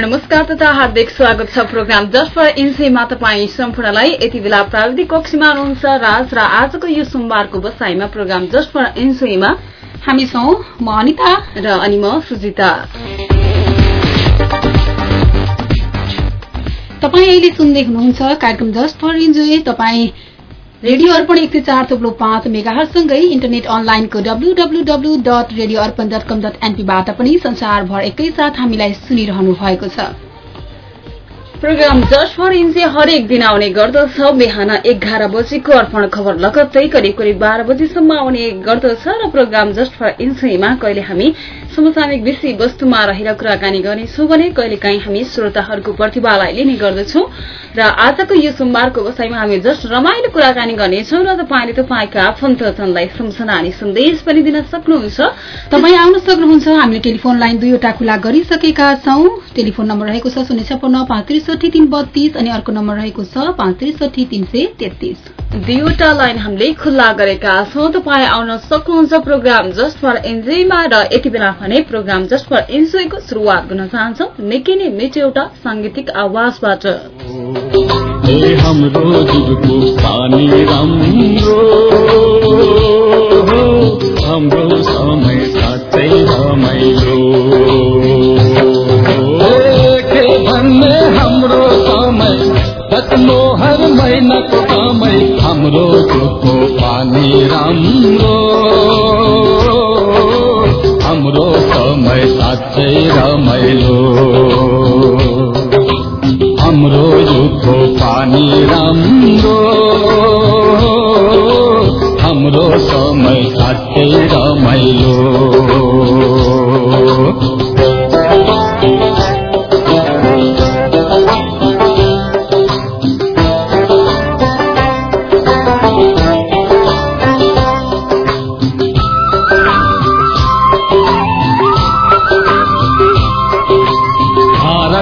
नमस्कार तथा हार्दिक स्वागत छ प्रोग्राम जस्ट फर इन्सेमा तपाईँ सम्पूर्णलाई। यति बेला प्राविधिक कक्षमा हुनुहुन्छ राज र आजको यो सोमबारको बसाईमा प्रोग्राम जस्ट फर इन्सेमा हामी छौँ म अनिता र अनि म सुजिता। तपाईँ अहिले सुन्दै हुनुहुन्छ कार्यक्रम जस्ट फर इन्जोय तपाईँ रेडियो अर्पण एक सय चार थोप्लो पाँच मेगाहरूसँगै इन्टरनेट अनलाइनको WWW dot radio Arpan dot com dot एनपीबाट पनि संसारभर एकैसाथ हामीलाई सुनिरहनु भएको छ। प्रोग्राम जस्ट फर इन्जे हरेक दिन आउने गर्दछ। बिहान एघार बजेको अर्पण खबर लगत्तै करिब करिब बाह्र बजीसम्म आउने गर्दछ र प्रोग्राम जस्ट फर इन्सेमा कहिले हामी समसामयिक विषय वस्तुमा रहेर कुराकानी गर्नेछौँ भने कहिलेकाहीँ हामी श्रोताहरूको प्रतिभालाई लिने गर्दछौं। र आजको यो सोमबारको बसाईमा हामी जस्ट रमाइलो कुराकानी गर्नेछौँ र तपाईँले तपाईँका आफन्तजनलाई सम्झना अनि सन्देश पनि दिन सक्नुहुन्छ। तपाईँ आउन सक्नुहुन्छ। हामीले टेलिफोन लाइन दुईवटा खुला गरिसकेका छौं। टेलिफोन नम्बर रहेको छ शून्य छपन्न पाँच त्रिसठी तीन बत्तीस अनि अर्को नम्बर रहेको छ पाँच त्रिसठी तीन सय तेत्तीस। दुईवटा लाइन हामीले खुल्ला गरेका छौं। तपाईँ आउन सक्नुहुन्छ प्रोग्राम जस्ट फर एन्जोयमा र यति बेला भने प्रोग्राम जस्ट फर एन्जोयको शुरूआत गर्न चाहन्छौ। निकै नै मिठो एउटा साङ्गीतिक आवाजबाट। हाम्रो समय साँच्चै रमाइलो। मोहर महिनाको समय हाम्रो जुगको पानी राम्रो। हाम्रो समय साँच्चै रमाइलो हाम्रो युगको पानी राम्रो। हाम्रो समय साँच्चै रमाइलो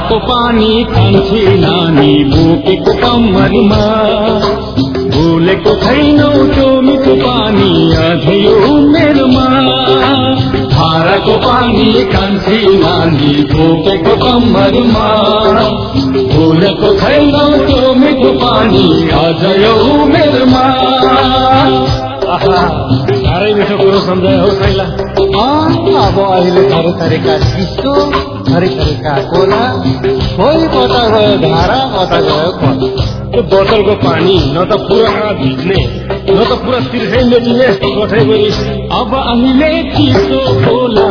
धाराको पानी खान्छे नानी बोकेको कम्मरमा। भुलेको छैनौ त्यो मिठो पानी अझै उमेरमा। धाराको पानी खान्छे नानी बोकेको कम्मरमा। भुलेको छैनौ त्यो मिठो पानी अझै उमेरमा। साह्रै मिठो कुरो सम्झायो अब अहिले थरी थरीका थरी थरीका कोला कोही कता गयो धारा कता गयो खोला त्यो बोतलको पानी न त पुरा भिज्ने न त पुरा तिर्खै मेटिने कोठै गरी अब अहिले चिसो खोला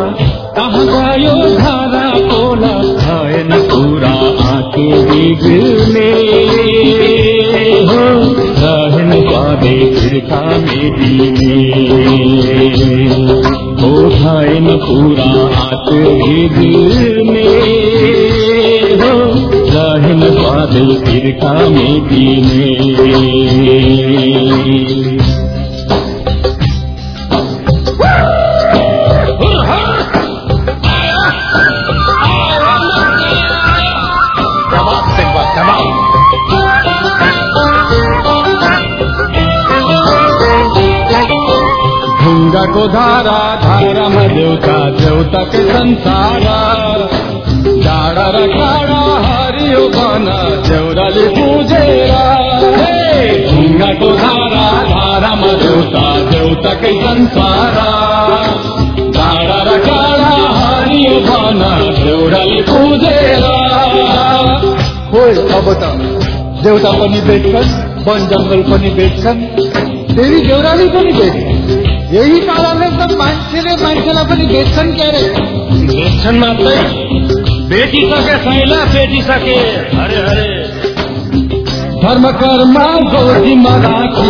कहाँ गयो धारा खोला भएन पुरा आँखी बिग्ने हो रहन पावे फिर्का मेटिने ओढ़ाए न पूरा हाथ दिल में। हो पूजा स्वादल गिरका मे दीन देउताकै संसार। डाँडा र काँडा हरियो बन देउराले पुजेर। ढुङ्गाको धारा धारामा देउता देउताकै संसार। डाँडा र हरियो बन अब त देउता पनि बेच्छन् वन जङ्गल पनि बेच्छन् देवी देउराली पनि बेच्छन् यही कारणले मान्छेले मान्छेलाई पनि बेच्छन् के अरे? बेच्छन् मात्रै। बेचिसके साइला बेचिसके अरे अरे धर्म कर्म गोजीमा राखी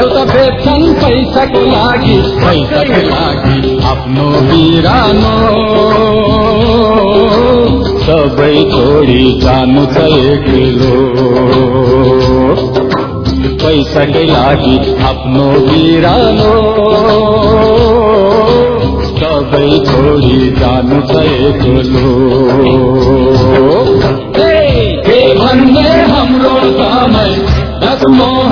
एउटा बेच्छन् पैसाको लागि पैसाको लागि आफ्नो बिरानो। सबै छोडी जानु छ एक्लो पैसाकै लागि आफ्नो बिरानो सबै छोडी जानु के भन्ने हाम्रो समय?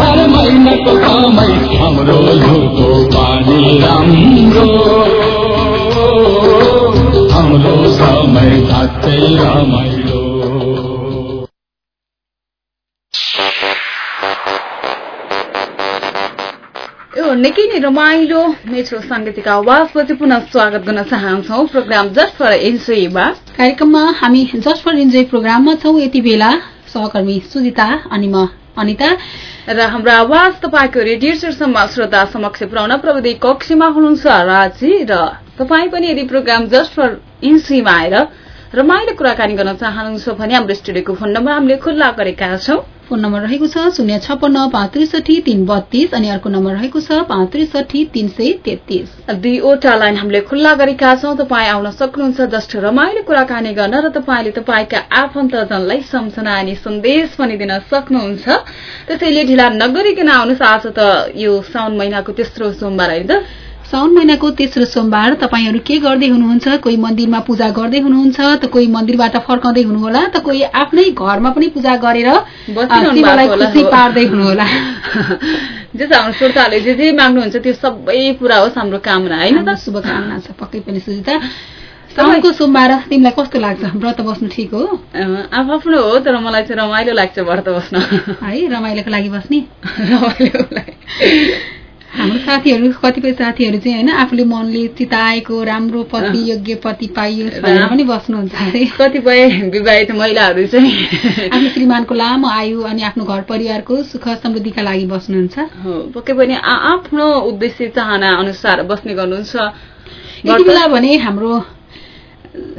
हर महिनाको कमाई हाम्रो युगको पानी राम्रो। हाम्रो समय साँच्चै रमाइलो। निकै नै रमाइलो मेट्रो साङ्गीतिक आवाजपछि पुनः स्वागत गर्न चाहन्छौ। प्रोग्राम जस्ट फर कार्यक्रममा हामी जस्ट फर इन्जोय प्रोग्राममा छौँ। यति बेला सहकर्मी सुजिता अनि म अनिता। र हाम्रो आवाज तपाईँको रेडियो स्टेसनमा श्रोता समक्ष पुर्याउन प्रविधि कक्षमा हुनुहुन्छ राजी र तपाईँ पनि यदि प्रोग्राम जस्ट फर इन्सीमा आएर रमाइलो कुराकानी गर्न चाहनुहुन्छ भने हाम्रो स्टुडियोको फोन नम्बर हामीले खुल्ला गरेका छौं। फोन नम्बर रहेको छ शून्य छपन्न पाँच त्रिसठी तीन बत्तीस अनि अर्को नम्बर रहेको छ पाँच त्रिसठी तीन सय तेत्तीस। दुईवटा लाइन हामीले खुल्ला गरेका छौं। तपाईँ आउन सक्नुहुन्छ जस्ट रमाइलो कुराकानी गर्न र तपाईँले तपाईँका आफन्तजनलाई सम्झना अनि सन्देश पनि दिन सक्नुहुन्छ। त्यसैले ढिला नगरिकन आउनुहोस्। आज त यो साउन महिनाको तेस्रो सोमबार होइन साउन महिनाको तेस्रो सोमबार तपाईँहरू के गर्दै हुनुहुन्छ? कोही मन्दिरमा पूजा गर्दै हुनुहुन्छ त कोही मन्दिरबाट फर्काउँदै हुनुहोला त कोही आफ्नै घरमा पनि पूजा गरेर खुसी। पार्दै हुनुहोला। जे हाम्रो श्रोताहरूले जे जे माग्नुहुन्छ त्यो सबै पुरा होस् हाम्रो कामना होइन त? शुभकामना छ पक्कै पनि सुजिता। साउनको सोमबार तिमीलाई कस्तो लाग्छ? व्रत बस्नु ठिक हो? अँ, आफ्नो हो तर मलाई चाहिँ रमाइलो लाग्छ व्रत बस्न। है रमाइलोको लागि बस्ने? रमाइलो। हाम्रो साथीहरू कतिपय साथीहरू चाहिँ होइन आफूले मनले चिताएको राम्रो पति योग्य पति पाइयोस् भनेर पनि बस्नुहुन्छ अरे। कतिपय विवाहित महिलाहरू चाहिँ। आफ्नो श्रीमानको लामो आयु अनि आफ्नो घर परिवारको सुख समृद्धिका लागि बस्नुहुन्छ। हो, पक्कै पनि आफ्नो उद्देश्य चाहना अनुसार बस्ने गर्नुहुन्छ। यति बेला भने हाम्रो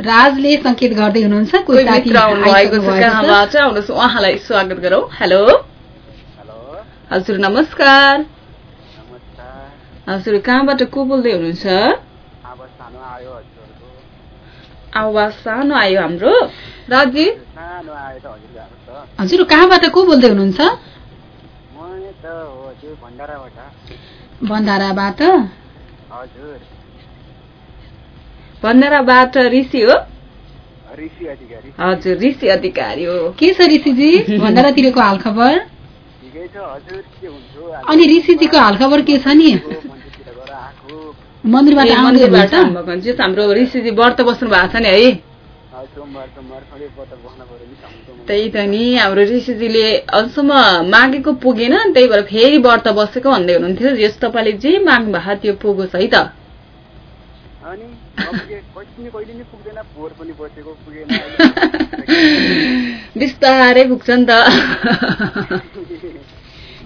राजले संकेत गर्दै हुनुहुन्छ कोही मित्र छ उहाँलाई स्वागत गरौँ। हेलो। हजुर नमस्कार। हजुर कहाँबाट को बोल्दै हुनुहुन्छ? आवाज सानो आयो हाम्रो। राजी हजुर कहाँबाट को बोल्दै हुनुहुन्छ? बन्धाराबाट भण्डाराबाट ऋषि हो। हजुर ऋषि अधिकारी हो। के छ ऋषिजी? भण्डारातिरको हालखबर? अनि ऋषिजीको हालखबर के छ नि? मन्दिरबाट मन्दिरबाट हाम्रो ऋषिजी व्रत बस्नु भएको छ नि है। त्यही त नि हाम्रो ऋषिजीले अझसम्म मागेको पुगेन त्यही भएर फेरि व्रत बसेको भन्दै हुनुहुन्थ्यो। यस तपाईँले जे माग्नु भएको त्यो पुगोस् है त। अनि कहिले कहिले नै पुग्दैन पोहोर पनि बसेको पुगेन। बिस्तारै पुग्छ नि त।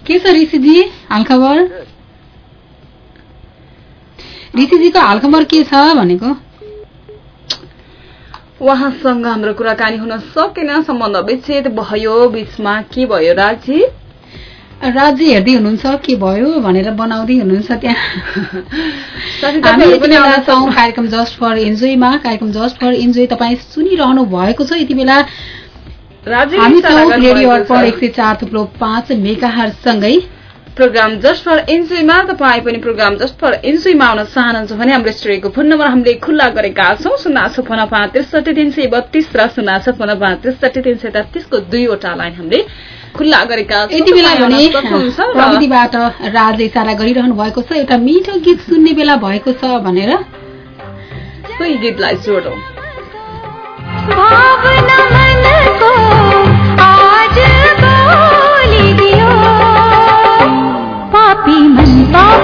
के छ ऋषिजी? हालखबर ऋषिजीको हालखबर के छ भनेको? उहाँसँग हाम्रो कुराकानी हुन सकेन सम्बन्ध विच्छेद भयो बिचमा के भयो राजी? राज्य हेर्दै हुनुहुन्छ के भयो भनेर बनाउँदै हुनुहुन्छ त्यहाँ। छौँ कार्यक्रम जस्ट फर इन्जोयमा। कार्यक्रम जस्ट फर इन्जोय तपाईँ सुनिरहनु भएको छ यति बेला। राजी हामी छौँ रेडियो अर्पण। एक सय चार थुप्रो पाँच मेगाहरूसँगै प्रोग्राम जस्ट फर इन्जोयमा तपाईँ पनि प्रोग्राम जस्ट फर इन्जोयमा आउन चाहनुहुन्छ भने हाम्रो स्टुडियोको फोन नम्बर हामीले खुल्ला गरेका छौँ शून्य छपन्न पाँच त्रिसठी तिन सय बत्तीस र शून्य छपन्न पाँच त्रिसठी तिन सय तेत्तिसको दुईवटा लाइन हामीले खुल्ला गरेका छौँ। यति बेला भने प्रविधिबाट राजले इसारा गरिरहनु भएको छ एउटा मिठो गीत सुन्ने बेला भएको छ भनेर। सोही गीतलाई जोडौँ।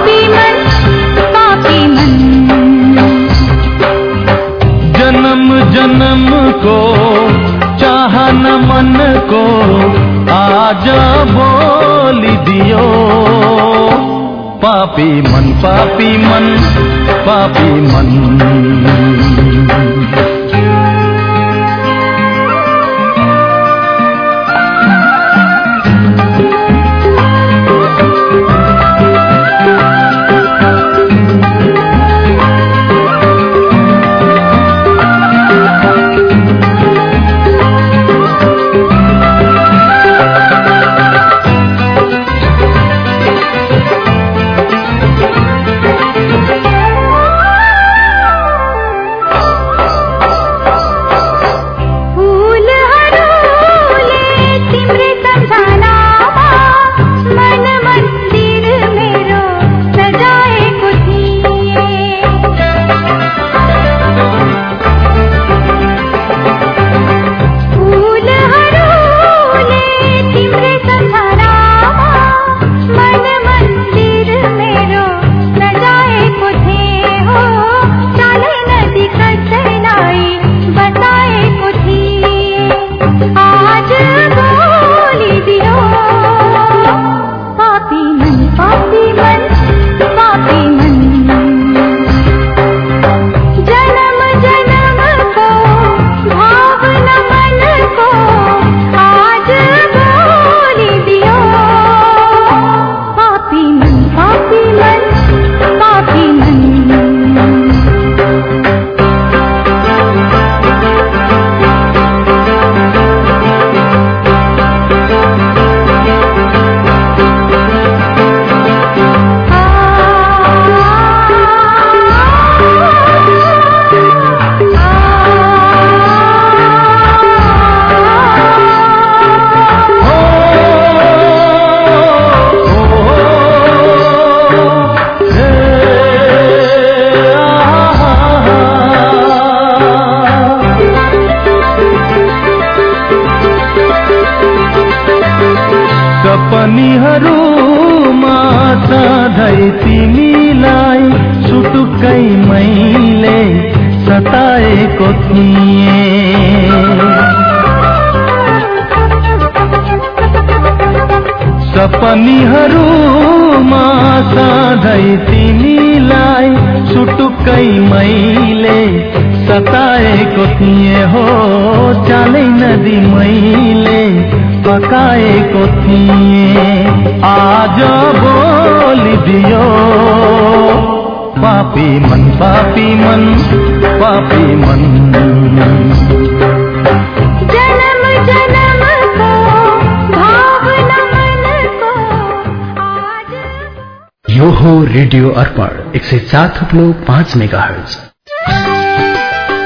पापी मन पापी मन। जन्म जन्म को, चाहन मन को, आज बोल दियो। पापी मन पापी मन पापी मन। सपनीहरूमा सधैँ तिमीलाई सुटुक्कै मैले सताएको थिएँ हो चालै नदी मैले पकाएको थिएँ। आज बोलिदियो पापी मन पापी मन पापी मन। यो हो रेडियो अर्पण एक सय चार थुप्लो पाँच मेगा हर्ज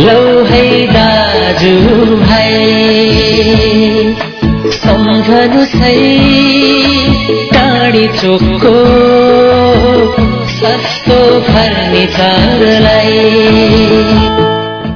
लौ है दाजु भाइ सम्झनु छै टाढी चोकको सस्तो फर्निचरलाई।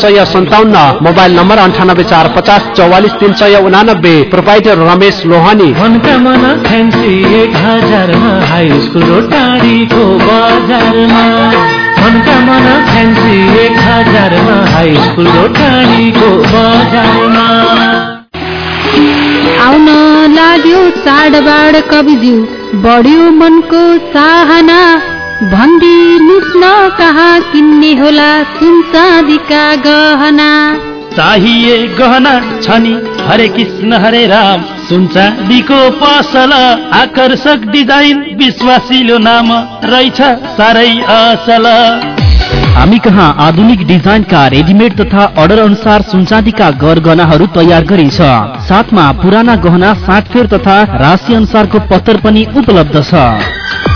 सय सन्ताउन्न मोबाइल नम्बर अन्ठानब्बे चार पचास चौवालिस तिन सय उनानब्बे प्रोभाइडर रमेश लोहानी। आउन लाग्यो चाडबाड कविज्यू बढ्यो मनको चाहना। भनिदिनुहोस् न कहाँ किन्ने होला सुन चाँदीका गहना? चाहिए गहना छ नि हरे कृष्ण हरे राम। सुन चाँदीको पसल आकर्षक डिजाइन विश्वासिलो नाम रहेछ साह्रै असल हामी कहाँ आधुनिक डिजाइनका रेडिमेड तथा अर्डर अनुसार सुनचाँदीका गरगहनाहरू तयार गरिन्छ। साथमा पुराना गहना साटफेर तथा राशि अनुसारको पत्तर पनि उपलब्ध छ।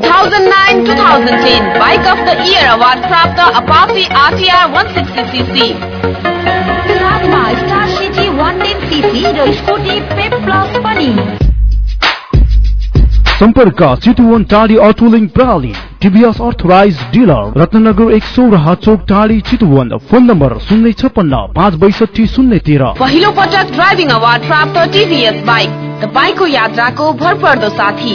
2009-2010 Bike of the Year Award प्राप्त Apache RTR 160cc साथमा स्टार सिटी 110cc र स्कुटी पेप प्लस पनि सम्पर्क चितुवन टाढी अटोलिङ प्रणाली टिभीएस अर्थराइज डिलर रत्नगर एक सौ र चोक टाढी चितुवन फोन नम्बर शून्य छपन्न पाँच बैसठी शून्य तेह्र पहिलो पटक ड्राइभिङ अवार्ड प्राप्त टिभीएस बाइक तपाईँको यात्राको भरपर्दो साथी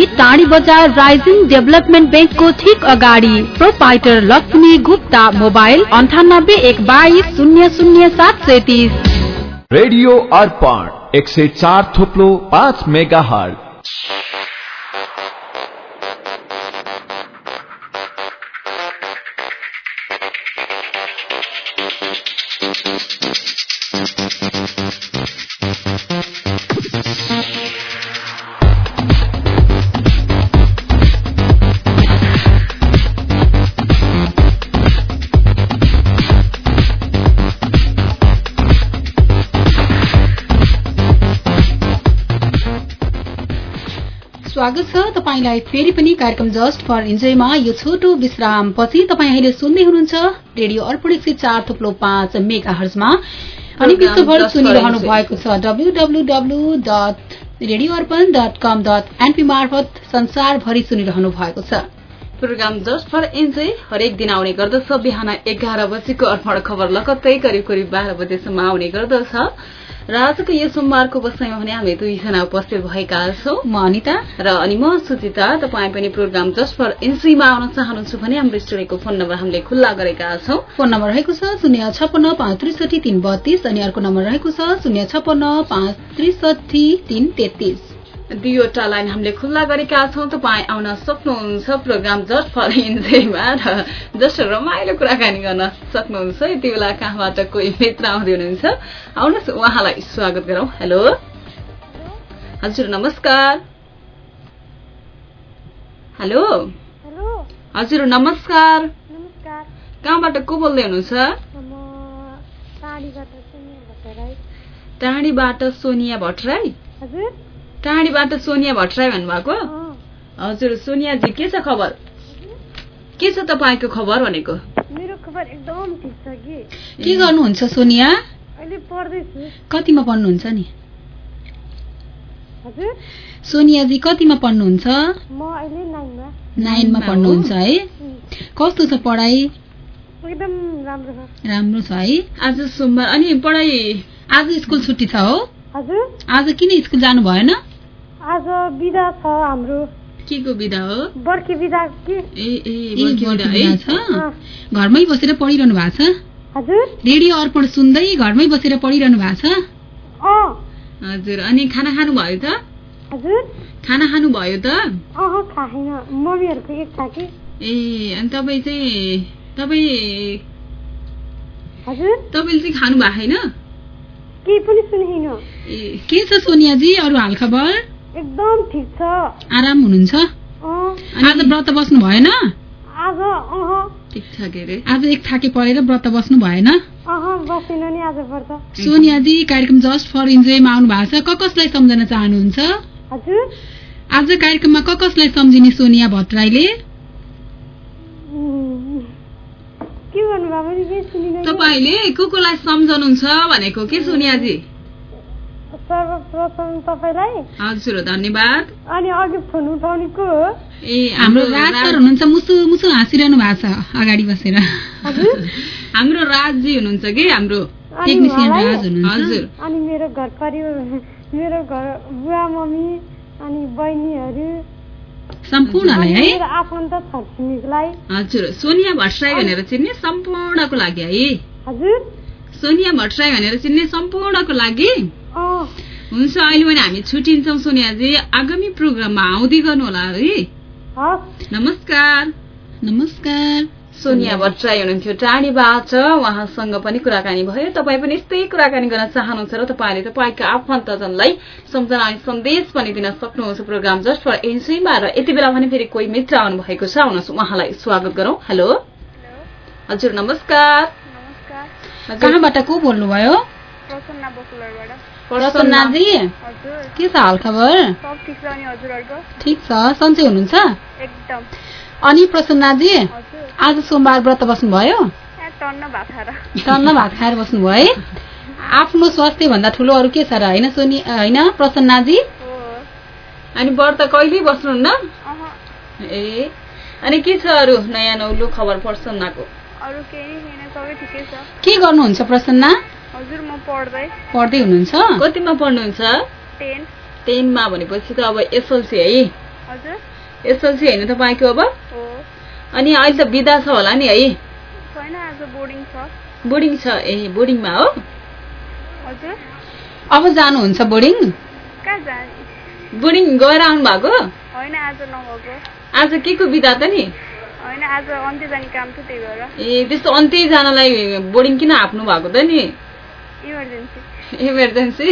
दुई टाढी बजार राइजिङ डेभलपमेन्ट ब्याङ्कको ठिक अगाडि प्रोपाइटर लक्ष्मी गुप्ता मोबाइल अन्ठानब्बे एक बाइस शून्य शून्य सात सैतिस रेडियो अर्पण एक सय चार थुप्लो पाँच मेगा हल Thank you. स्वागत छ। तपाईँलाई फेरि पनि कार्यक्रम जस्ट फर इन्जोयमा यो छोटो विश्राम पछि तपाईँ अहिले सुन्दै हुनुहुन्छ रेडियो अर्पण एक सय चार थुप्लो पाँच मेगा हर्जमा अनि विश्वभर सुनिरहनु भएको छ WWW dot radio Arpan dot com dot NP मार्फत संसारभरि सुनिरहनु भएको छ। प्रोग्राम जस्ट फर इन्जोय हरेक दिन आउने गर्दछ। बिहान एघार बजेको अर्पण खबर लगत्तै करिब करिब बाह्र बजेसम्म आउने गर्दछ। र आजको यो सोमबारको बसाइमा भने हामी दुईजना उपस्थित भएका छौँ। म अनिता। र अनि म सुचिता तपाईँ पनि प्रोग्राम जस्ट फर एनसीमा आउन चाहनुहुन्छ भने हाम्रो स्टुडियोको फोन नम्बर हामीले खुल्ला गरेका छौँ। फोन नम्बर रहेको छ शून्य छपन्न पाँच त्रिसठी तीन बत्तीस अनि अर्को नम्बर रहेको छ शून्य छपन्न पाँच त्रिसठी तीन तेत्तीस। दुईवटा लाइन हामीले खुल्ला गरेका छौँ। तपाईँ आउन सक्नुहुन्छ प्रोग्राम जस्ट फर इन्जोयमा र जस्ट रमाइलो कुराकानी गर्न सक्नुहुन्छ। यति बेला कहाँबाट कोही मित्र आउँदै हुनुहुन्छ? आउनुहोस् उहाँलाई स्वागत गरौँ। हेलो। हजुर नमस्कार। हेलो। हजुर नमस्कार। कहाँबाट को बोल्दै हुनुहुन्छ? टाढीबाट सोनिया भट्टराई टाढीबाट सोनिया भट्टराई भन्नुभएको हजुर सोनियाजी के छ खबर? के छ तपाईँको खबर भनेको? मेरो खबर एकदम ठिक छ कि। के गर्नुहुन्छ सोनिया? अहिले पढ्दैछु। कतिमा पढ्नुहुन्छ नि? हजुर। सोनियाजी कतिमा पढ्नुहुन्छ? म अहिले नाइनमा। नाइनमा पढ्नुहुन्छ है? कस्तो छ पढाइ? एकदम राम्रो छ। राम्रो छ है? आज सोमबार अनि पढाइ आज स्कुल छुट्टी छ हो? हजुर। आज किन स्कुल जानु भएन आज बिदा छ हाम्रो। के को बिदा हो? बर्खे बिदा के? ए ए बिदा छ? घरमै बसेर पढिरहनु भएको छ? हजुर। रेडियो अर्पण सुन्दै घरमै बसेर पढिरहनु भएको छ? अँ। हजुर अनि खाना खानु भयो त? हजुर। खाना खानु भयो त? अह खाएन मम्मीहरूको एक छ कि? ए अनि तपाईँ चाहिँ तपाईँ हजुर। तपाईँले चाहिँ खानु भएको छैन केही पनि सुनेन ए के छ सोनियाजी अरू हालखबर? एकदम ठिक छ। आराम हुनुहुन्छ? आज व्रत बस्नु भएन? आज ठिक छ के अरे? आज एक थाके पढेर व्रत बस्नु भएन? अह बसेन नि आज पर्छ सोनियाजी कार्यक्रम जस्ट फर इन्जोयमा आउनु भएको छ। क कसलाई सम्झन चाहनुहुन्छ? हजुर। आज कार्यक्रममा क कसलाई सम्झिने सोनिया भट्टराईले? तपाईँले को कोलाई सम्झनुहुन्छ भनेको के सोनियाजी? सर्वप्रथम तपाईँलाई। हजुर धन्यवाद। अनि अघि फोन उठाउने को? हो ए हाम्रो राज सर हुनुहुन्छ मुसु मुसु हाँसिरहनु भएको छ अगाडि बसेर। हाम्रो राजजी हुनुहुन्छ कि हाम्रो अनि टेक्निसियन राज हुनुहुन्छ। हजुर। अनि मेरो घर परिवार मेरो घर बुवा मम्मी अनि बहिनीहरू। सम्पूर्णलाई है? आफन्त छरछिमेकीलाई हजुर सोनिया भट्टराई भनेर चिन्ने सम्पूर्णको लागि है। हजुर। सोनिया भट्टराई भनेर चिन्ने सम्पूर्णको लागि। हुन्छ अहिले भने हामी छुट्टिन्छौँ सोनियाजी आगामी प्रोग्राममा आउँदै गर्नु होला है नमस्कार। नमस्कार। सोनिया भट्टराई हुनुहुन्थ्यो टाढीबाट उहाँसँग पनि कुराकानी भयो। तपाईँ पनि यस्तै कुराकानी गर्न चाहनुहुन्छ र तपाईँले तपाईँको आफन्तजनलाई सम्झना अनि सन्देश पनि दिन सक्नुहुन्छ प्रोग्राम जस्ट फर एनसीमा र यति बेला भने फेरि कोही मित्र आउनु भएको छ। आउनुहोस् उहाँलाई स्वागत गरौँ। हेलो। हजुर नमस्कार। कहाँबाट को बोल्नुभयो? प्रसन्नाजी के छ हालखबर? सब ठिक छ सन्चै हुनुहुन्छ? अनि प्रसन्नाजी आज सोमबार व्रत बस्नुभयो? टन्न भात खाएर। बस्नुभयो है। आफ्नो स्वास्थ्य भन्दा ठुलो अरू के छ र? होइन सोनी होइन प्रसन्नाजी अनि व्रत कहिले बस्नुहुन्न? ए अनि के छ अरू नयाँ नौलो खबर प्रसन्नाको? के गर्नुहुन्छ प्रसन्ना? हजुर म पढ्दै। पढ्दै हुनुहुन्छ? कतिमा पढ्नुहुन्छ? टेन। टेनमा भनेपछि त अब एसएलसी है? हजुर। एसएलसी होइन तपाईँको अब? हो। अनि अहिले त बिदा छ होला नि है? छैन आज बोर्डिङ छ। बोर्डिङ छ? ए बोर्डिङमा हो? हजुर। अब जानुहुन्छ बोर्डिङ? कहाँ जाने? बोर्डिङ गएर आउनु भएको होइन आज नगएको आज के को बिदा त नि? होइन आज अन्त्य जाने काम थियो त्यही भएर। ए त्यस्तो अन्त्य जानलाई बोर्डिङ किन हाप्नु भएको त नि? इमर्जेन्सी इमर्जेन्सी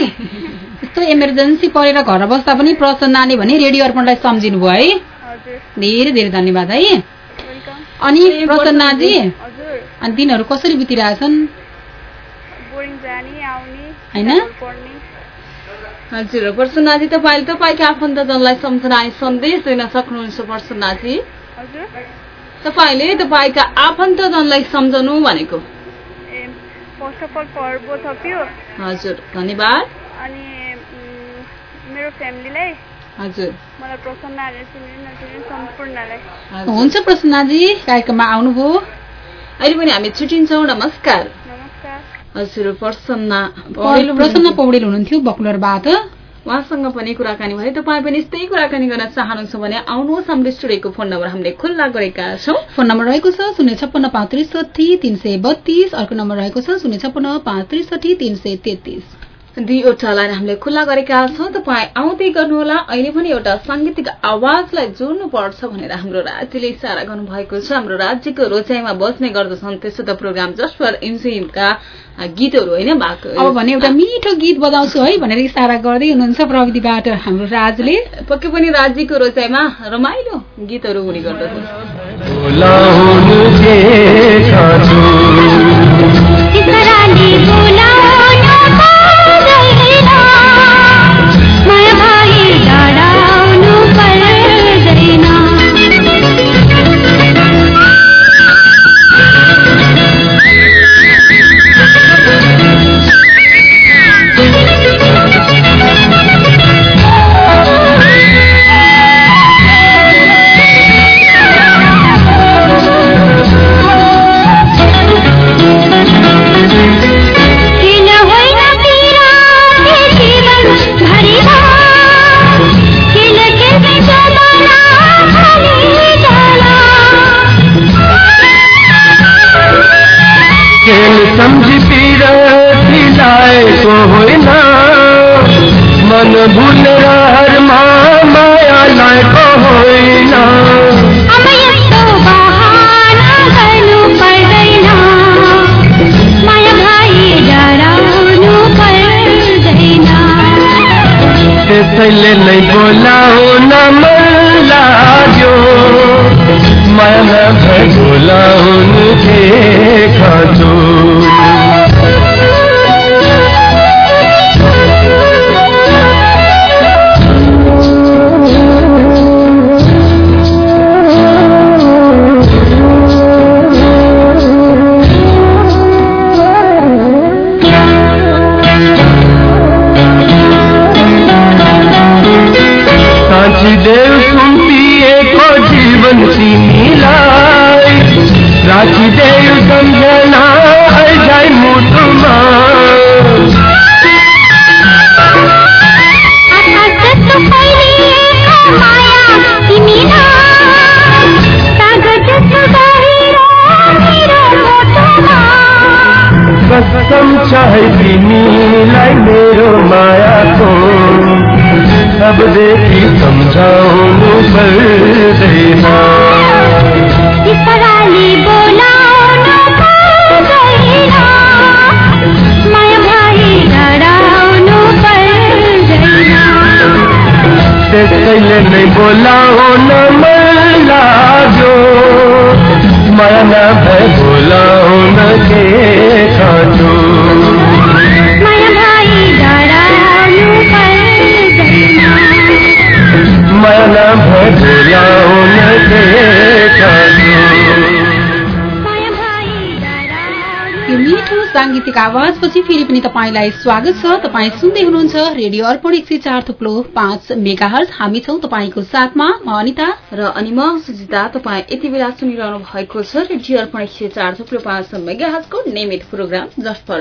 यस्तो इमर्जेन्सी परेर घर बस्दा पनि प्रसन्नाले भने रेडियो अर्पणलाई सम्झिनु भयो है। हजुर। धेरै धेरै धन्यवाद है। वेलकम अनि प्रसन्नाजी हजुर। अनि दिनहरू कसरी बितिरहेछन्? बोर्डिङ जाने आउने होइन? हजुर प्रसन्नाजी तपाईँले तपाईँका आफन्तजनलाई सम्झनाई सन्देश दिन सक्नुहुन्छ प्रसन्नाजी हजुर। तपाईँले तपाईँका आफन्तजनलाई सम्झनु भनेको। First of all for both of you हजुर धन्यवाद। अनि मेरो फ्यामिलीलाई हजुर। मलाई सम्पूर्णलाई। हुन्छ प्रसन्नाजी कार्यक्रममा आउनुभयो। अहिले पनि हामी छुट्टिन्छौँ नमस्कार। नमस्कार। हजुर प्रसन्न। प्रसन्न। पौडेल हुनुहुन्थ्यो बकुलरबाट। उहाँसँग पनि कुराकानी भयो तपाईँ पनि यस्तै कुराकानी गर्न चाहनुहुन्छ भने आउनुहोस् हाम्रो स्टुडियोको फोन नम्बर हामीले खुल्ला गरेका छौँ। फोन नम्बर रहेको छ शून्य छप्पन्न पाँच त्रिसठी तिन सय बत्तीस। अर्को नम्बर रहेको छ शून्य छप्पन्न पाँच त्रिसठी तिन सय तेत्तिस। दुईवटा लाइन हामीले खुल्ला गरेका छौँ। तपाईँ आउँदै गर्नुहोला। अहिले पनि एउटा साङ्गीतिक आवाजलाई जोड्नु पर्छ भनेर हाम्रो राज्यले इसारा गर्नुभएको छ। हाम्रो राज्यको रोचाइमा बस्ने गर्दछन्। त्यसो त प्रोग्राम जस्ट फर इन्सिमका गीतहरू होइन भएको अब भने एउटा मिठो गीत बजाउँछु है भनेर इसारा गर्दै हुनुहुन्छ प्रविधिबाट हाम्रो राजले पक्कै पनि राज्यको रोचाइमा रमाइलो गीतहरू हुने गर्दछ साङ्गीतिक आवाजपछि फेरि पनि तपाईँलाई स्वागत छ। तपाईँ सुन्दै हुनुहुन्छ रेडियो अर्पण एक सय चार थुप्लो पाँच मेगा हामी छौँ तपाईँको साथमा म अनिता। र अनि म सुजिता। तपाईँ यति बेला सुनिरहनु भएको छ रेडियो अर्पण एक सय चार थुप्रो पाँच मेगाहजको नियमित प्रोग्राम जस्ट फर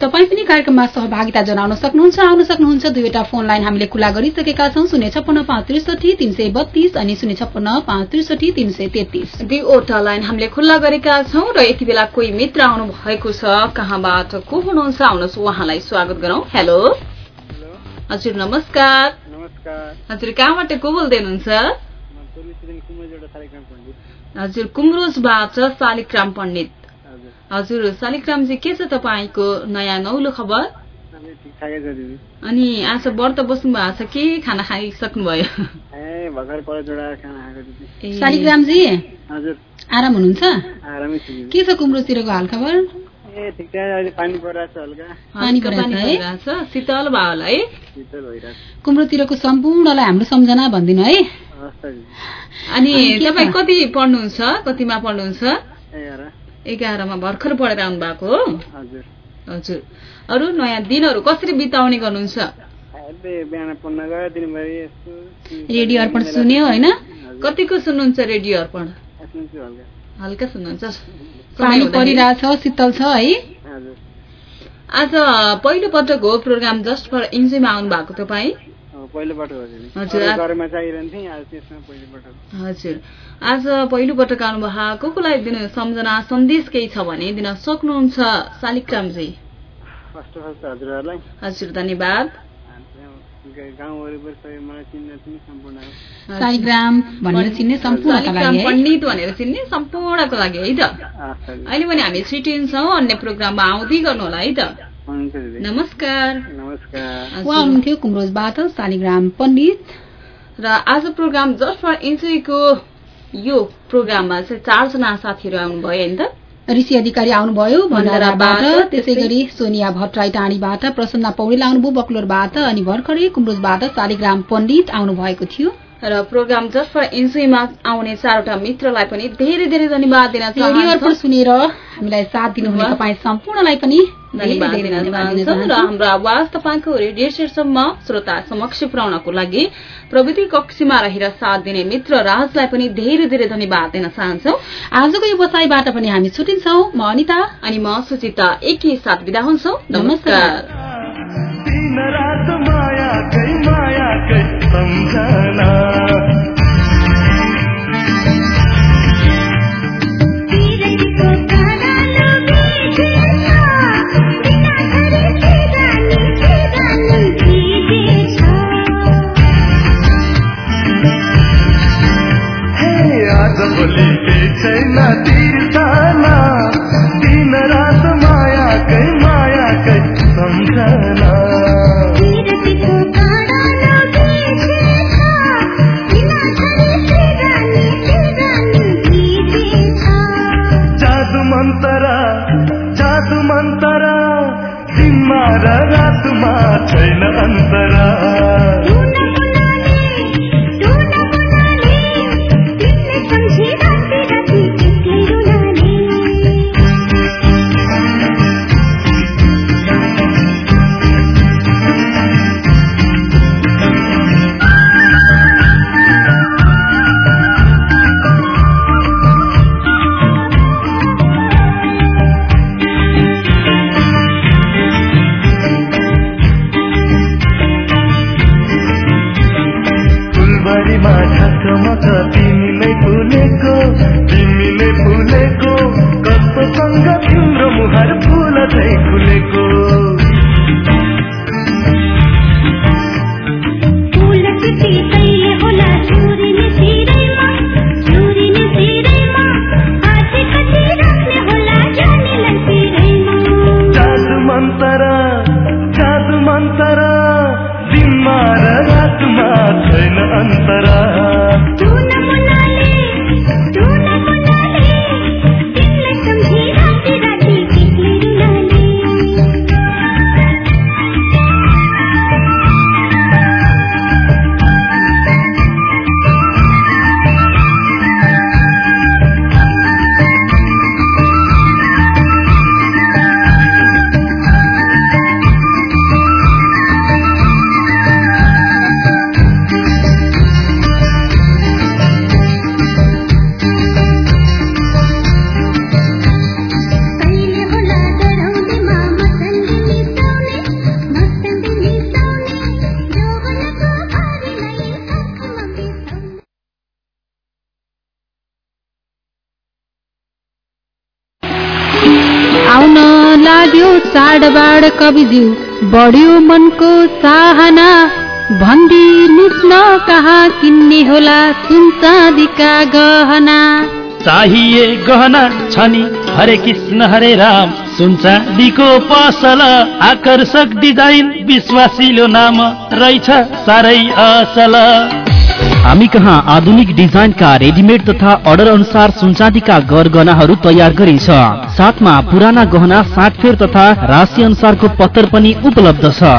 तपाईँ पनि कार्यक्रममा सहभागिता जनाउन सक्नुहुन्छ आउन सक्नुहुन्छ। दुईवटा फोन लाइन हामीले खुला गरिसकेका छौँ। शून्य छप्पन्न पाँच त्रिसठी तिन सय बत्तीस अनि शून्य छप्पन्न पाँच त्रिसठी तिन सय तेत्तिस। दुईवटा लाइन हामीले खुल्ला गरेका छौँ र यति बेला कोही मित्र आउनु भएको छ कहाँबाट को हुनुहुन्छ? आउनुहोस् उहाँलाई स्वागत गरौँ। हेलो हजुर नमस्कार। नमस्कार। हजुर कहाँबाट को बोल्दै हुनुहुन्छ हजुर कुमरोजबाट शालिग्राम पण्डित। हजुर शालिग्रामजी के छ तपाईँको नयाँ नौलो खबर? अनि आज व्रत बस्नु भएको छ कि खाना खाइसक्नुभयो शालिग्रामजी हजुर। आराम हुनुहुन्छ? आरामै छु। दिदी के छ कुम्रोतिरको हालखबर ए ठिक छ अहिले पानी परिरहेको छ हल्का। पानी हल्का परिरहेछ है? परिरहेछ, शीतल भयो होला है? कुम्रोतिरको सम्पूर्णलाई हाम्रो सम्झना भनिदिनु है? अनि तपाईँ? कति पढ्नुहुन्छ? कतिमा पढ्नुहुन्छ? एघारमा भर्खर पढेर आउनु भएको हो? हजुर। हजुर। अरू नयाँ दिनहरू कसरी बिताउने गर्नुहुन्छ? रेडियो अर्पण सुन्यो होइन? कतिको सुन्नुहुन्छ रेडियो अर्पण? हल्का। हल्का सुन्नुहुन्छ। पानी परिरहेछ शीतल छ है? हजुर। आज पहिलो पटक हो प्रोग्राम जस्ट फर इन्जोयमा आउनु भएको तपाईँ? हजुर, आज- घरमा चाहिरहन्थेँ आज त्यसमा पहिलोपल्ट हो। हजुर। आज पहिलो पटक आउनुभयो। को कोलाई दिनु सम्झना सन्देश केही छ भने दिन सक्नुहुन्छ हजुरहरूलाई? हजुर धन्यवाद। लागि पण्डित भनेर चिन्ने सम्पूर्णको लागि है त। अहिले पनि हामी छुट्टिन्छौँ अन्य प्रोग्राममा आउँदै गर्नु होला है त। नमस्कार। नमस्कार। उहाँ हुनुहुन्थ्यो कुम्रोजबाट शालिग्राम पण्डित। र आज प्रोग्राम जस्ट फर इन्जोयको यो प्रोग्राममा चाहिँ चारजना साथीहरू आउनुभयो होइन त। ऋषि अधिकारी आउनुभयो भण्डाराबाट त्यसै गरी सोनिया भट्टराई टाँडीबाट प्रसन्ना पौडेल आउनुभयो बक्लोरबाट अनि भर्खरै कुम्रोजबाट शालिग्राम पण्डित आउनुभएको थियो। र प्रोग्राम जस्ट फर इन्जोयमा आउने चारवटा मित्रलाई पनि धेरै धेरै धन्यवाद दिन चाहन्छौँ। सुनेर हामीलाई साथ दिनुहुने। तपाईँ सम्पूर्णलाई पनि धन्यवाद धेरै दिन चाहन्छौँ। र हाम्रो आवाज तपाईँको रेडियो स्टेसनमा श्रोता समक्ष पुर्याउनको लागि प्रविधि कक्षमा रहेर साथ दिने मित्र राजलाई पनि धेरै धेरै धन्यवाद दिन चाहन्छौँ। आजको यो बसाईबाट पनि हामी छुटिन्छौँ। म अनिता अनि म सुचिता एकैसाथ विदा हुन्छौँ। नमस्कार। सम्झना आज छैन तिर्सना Train छैन अन्तरा चाडबाड कविज्यू बढ्यो मनको चाहना भनिदिनुहोस् न कहाँ किन्ने होला सुन चाँदीका गहना। चाहिए गहना छनी हरे कृष्ण हरे राम। सुन चाँदीको पसल आकर्षक डिजाइन विश्वासिलो नाम रहेछ साह्रै असल। हामी कहाँ आधुनिक डिजाइनका रेडिमेड तथा अर्डर अनुसार सुनचाँदीका गरगहनाहरू तयार गरिन्छ। साथमा पुराना गहना साटफेर तथा राशि अनुसारको पत्तर पनि उपलब्ध छ।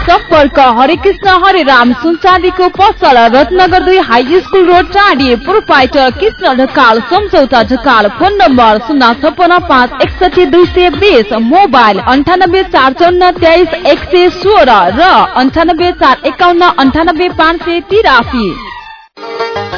सम्पर्क हरे कृष्ण हरे राम सुनचाँदीको पसल रत्नगर दुई high school road Tadhi proprietor Krishna Dhakal Samjhauta Dhakal phone number शून्य छपन्न पाँच एकसठी दुई सय बिस मोबाइल अन्ठानब्बे चार चौन्न तेइस एक सय सोह्र र अन्ठानब्बे चार एकाउन्न अन्ठानब्बे पाँच सय तिरासी।